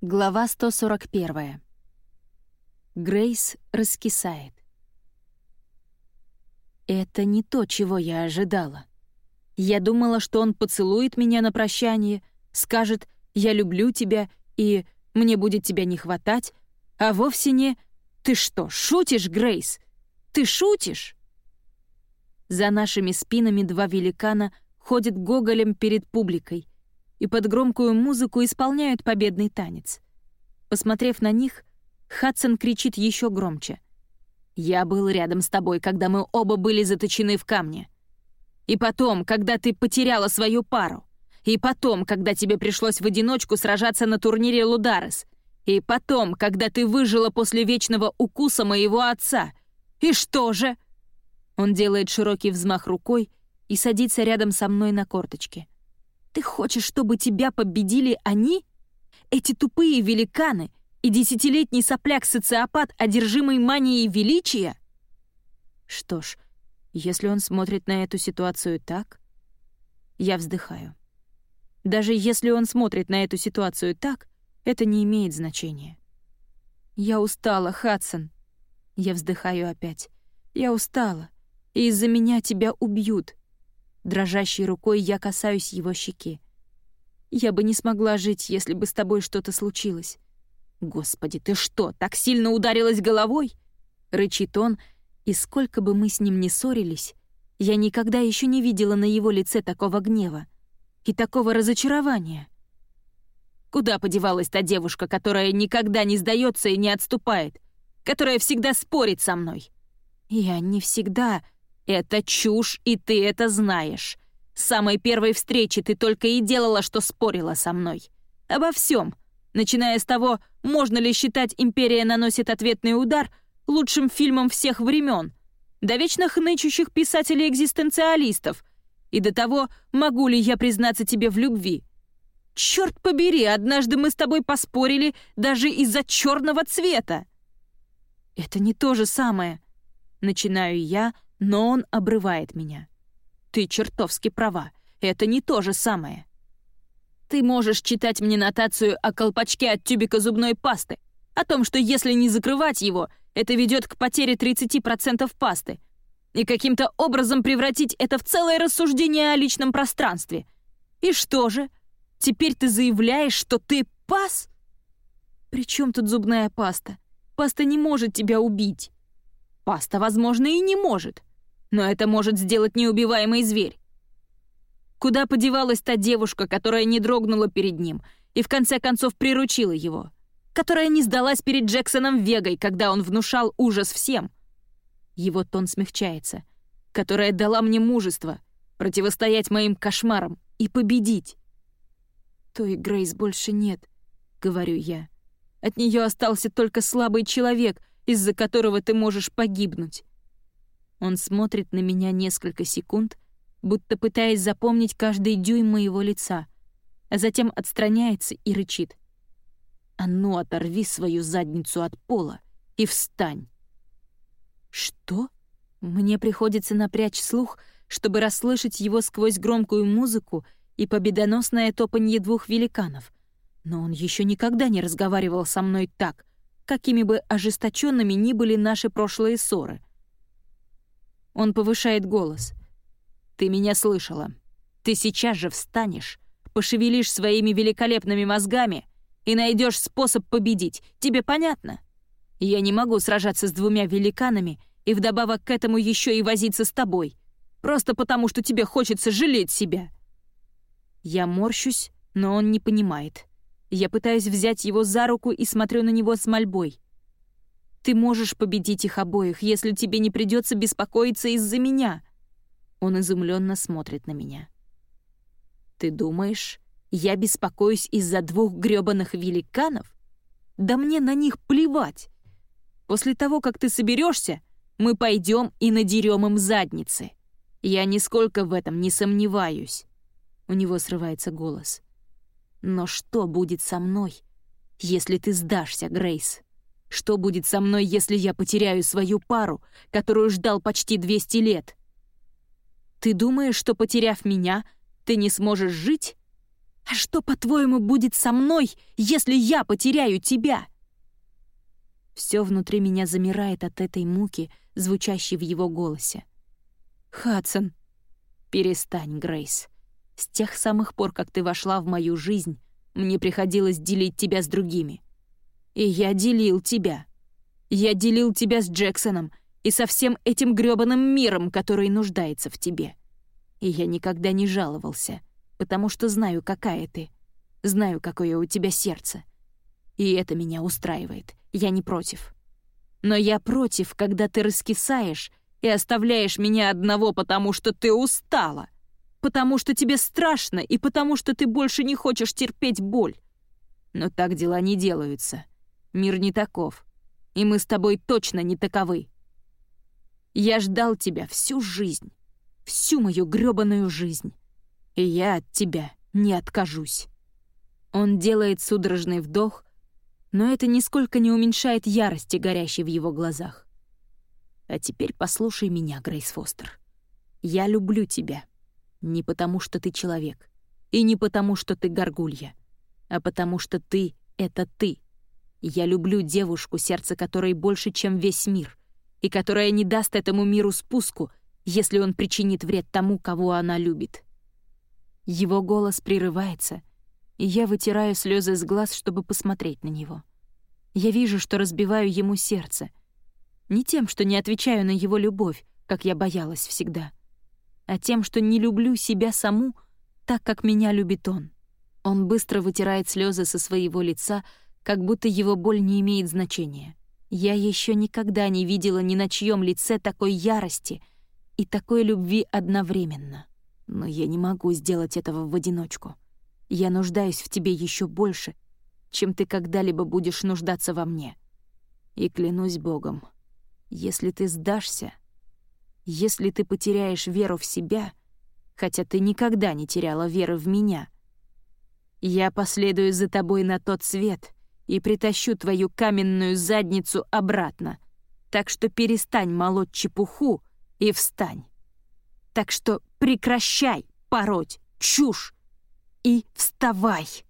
Глава 141. Грейс раскисает. Это не то, чего я ожидала. Я думала, что он поцелует меня на прощание, скажет «я люблю тебя» и «мне будет тебя не хватать», а вовсе не «ты что, шутишь, Грейс? Ты шутишь?» За нашими спинами два великана ходят гоголем перед публикой — и под громкую музыку исполняют победный танец. Посмотрев на них, Хадсон кричит еще громче. «Я был рядом с тобой, когда мы оба были заточены в камне. И потом, когда ты потеряла свою пару. И потом, когда тебе пришлось в одиночку сражаться на турнире Лударес. И потом, когда ты выжила после вечного укуса моего отца. И что же?» Он делает широкий взмах рукой и садится рядом со мной на корточке. Ты хочешь, чтобы тебя победили они? Эти тупые великаны и десятилетний сопляк-социопат, одержимый манией величия? Что ж, если он смотрит на эту ситуацию так... Я вздыхаю. Даже если он смотрит на эту ситуацию так, это не имеет значения. Я устала, Хадсон. Я вздыхаю опять. Я устала, и из-за меня тебя убьют. Дрожащей рукой я касаюсь его щеки. «Я бы не смогла жить, если бы с тобой что-то случилось». «Господи, ты что, так сильно ударилась головой?» — рычит он, и сколько бы мы с ним ни ссорились, я никогда еще не видела на его лице такого гнева и такого разочарования. Куда подевалась та девушка, которая никогда не сдается и не отступает, которая всегда спорит со мной? Я не всегда «Это чушь, и ты это знаешь. С самой первой встречи ты только и делала, что спорила со мной. Обо всем, начиная с того, можно ли считать «Империя наносит ответный удар» лучшим фильмом всех времен, до вечно хнычущих писателей-экзистенциалистов, и до того, могу ли я признаться тебе в любви. Черт побери, однажды мы с тобой поспорили даже из-за черного цвета. Это не то же самое. Начинаю я, — но он обрывает меня. «Ты чертовски права. Это не то же самое. Ты можешь читать мне нотацию о колпачке от тюбика зубной пасты, о том, что если не закрывать его, это ведет к потере 30% пасты, и каким-то образом превратить это в целое рассуждение о личном пространстве. И что же? Теперь ты заявляешь, что ты пас? При чем тут зубная паста? Паста не может тебя убить. Паста, возможно, и не может но это может сделать неубиваемый зверь. Куда подевалась та девушка, которая не дрогнула перед ним и в конце концов приручила его? Которая не сдалась перед Джексоном Вегой, когда он внушал ужас всем? Его тон смягчается. Которая дала мне мужество противостоять моим кошмарам и победить. «Той Грейс больше нет», — говорю я. «От нее остался только слабый человек, из-за которого ты можешь погибнуть». Он смотрит на меня несколько секунд, будто пытаясь запомнить каждый дюйм моего лица, а затем отстраняется и рычит. «А ну, оторви свою задницу от пола и встань!» «Что?» Мне приходится напрячь слух, чтобы расслышать его сквозь громкую музыку и победоносное топанье двух великанов. Но он еще никогда не разговаривал со мной так, какими бы ожесточенными ни были наши прошлые ссоры — он повышает голос. «Ты меня слышала. Ты сейчас же встанешь, пошевелишь своими великолепными мозгами и найдешь способ победить. Тебе понятно? Я не могу сражаться с двумя великанами и вдобавок к этому еще и возиться с тобой, просто потому что тебе хочется жалеть себя». Я морщусь, но он не понимает. Я пытаюсь взять его за руку и смотрю на него с мольбой. Ты можешь победить их обоих, если тебе не придется беспокоиться из-за меня». Он изумленно смотрит на меня. «Ты думаешь, я беспокоюсь из-за двух грёбаных великанов? Да мне на них плевать. После того, как ты соберешься, мы пойдем и надерем им задницы. Я нисколько в этом не сомневаюсь». У него срывается голос. «Но что будет со мной, если ты сдашься, Грейс?» Что будет со мной, если я потеряю свою пару, которую ждал почти 200 лет? Ты думаешь, что, потеряв меня, ты не сможешь жить? А что, по-твоему, будет со мной, если я потеряю тебя?» Все внутри меня замирает от этой муки, звучащей в его голосе. «Хадсон, перестань, Грейс. С тех самых пор, как ты вошла в мою жизнь, мне приходилось делить тебя с другими. И я делил тебя. Я делил тебя с Джексоном и со всем этим грёбаным миром, который нуждается в тебе. И я никогда не жаловался, потому что знаю, какая ты. Знаю, какое у тебя сердце. И это меня устраивает. Я не против. Но я против, когда ты раскисаешь и оставляешь меня одного, потому что ты устала. Потому что тебе страшно и потому что ты больше не хочешь терпеть боль. Но так дела не делаются. Мир не таков. И мы с тобой точно не таковы. Я ждал тебя всю жизнь. Всю мою грёбаную жизнь. И я от тебя не откажусь. Он делает судорожный вдох, но это нисколько не уменьшает ярости, горящей в его глазах. А теперь послушай меня, Грейс Фостер. Я люблю тебя. Не потому, что ты человек. И не потому, что ты горгулья. А потому, что ты — это ты. Я люблю девушку, сердце которой больше, чем весь мир, и которая не даст этому миру спуску, если он причинит вред тому, кого она любит. Его голос прерывается, и я вытираю слезы с глаз, чтобы посмотреть на него. Я вижу, что разбиваю ему сердце. Не тем, что не отвечаю на его любовь, как я боялась всегда, а тем, что не люблю себя саму так, как меня любит он. Он быстро вытирает слезы со своего лица, как будто его боль не имеет значения. Я еще никогда не видела ни на чьем лице такой ярости и такой любви одновременно. Но я не могу сделать этого в одиночку. Я нуждаюсь в тебе еще больше, чем ты когда-либо будешь нуждаться во мне. И клянусь Богом, если ты сдашься, если ты потеряешь веру в себя, хотя ты никогда не теряла веры в меня, я последую за тобой на тот свет и притащу твою каменную задницу обратно. Так что перестань молоть чепуху и встань. Так что прекращай пороть чушь и вставай!»